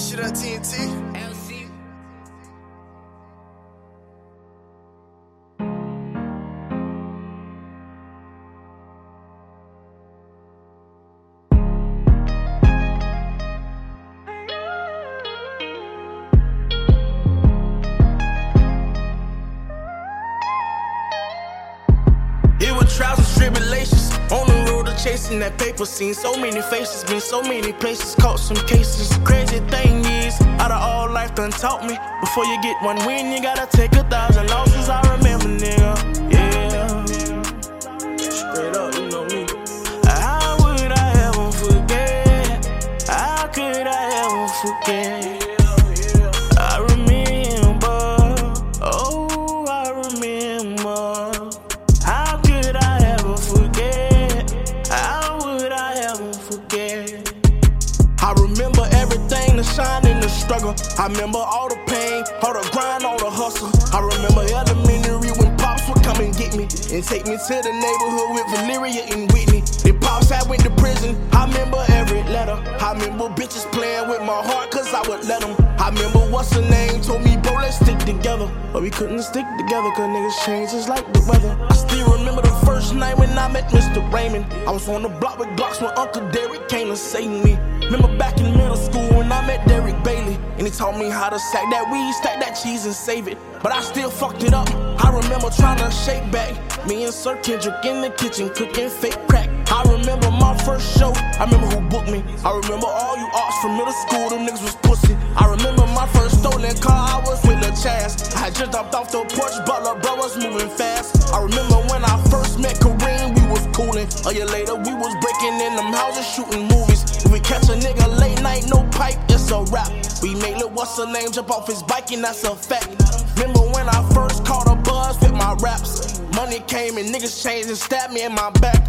shit on TNT. Chasing that paper. Seen so many faces, been so many places, caught some cases. Crazy thing is, out of all life done taught me. Before you get one win, you gotta take a thousand losses. I remember, nigga. Yeah. Straight up, you know me. How would I ever forget? How could I ever forget? I remember everything, the shine and the struggle. I remember all the pain, all the grind, all the hustle. I remember elementary when pops would come and get me and take me to the neighborhood with Valeria and Whitney. Then pops I went to prison. I remember every letter. I remember bitches playing with my heart cause I would let them. I remember what's her name told me, bro, let's stick together. But we couldn't stick together cause niggas change just like the weather. I still remember the first night when I met Mr. Raymond. I was on the block with blocks when Uncle Derek came to save me. Remember back in middle school when I met Derek Bailey. And he taught me how to sack that weed, stack that cheese, and save it. But I still fucked it up. I remember trying to shake back. Me and Sir Kendrick in the kitchen cooking fake crack. I remember my first show. I remember who booked me. I remember all you arts from middle school. Them niggas was pussy. I remember my first stolen car. I was with Lil Chaz. I just jumped off the porch, Butler bro was moving fast. I remember Was. A year later, we was breaking in them houses, shooting movies. If we catch a nigga late night, no pipe, it's a rap. We made Lil what's her name jump off his bike, and that's a fact. Remember when I first caught a buzz with my raps? Money came and niggas changed and stabbed me in my back.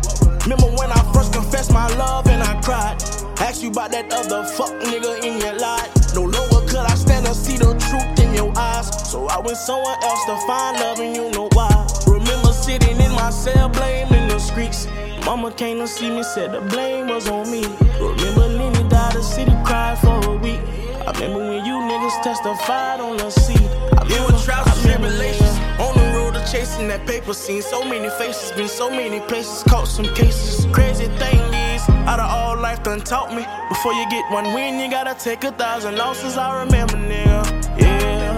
Remember when I first confessed my love and I cried? Asked you about that other fuck nigga in your life. No longer could I stand to see the truth in your eyes. So I went somewhere else to find love, and you know why. Remember sitting in my cell, streets. Mama came to see me, said the blame was on me. Remember Lenny died, the city cried for a week. I remember when you niggas testified on the seat. I It was trials and tribulations on the road to chasing that paper. Seen so many faces, been so many places, caught some cases. Crazy thing is, out of all life done taught me. Before you get one win, you gotta take a thousand losses. I remember, nigga.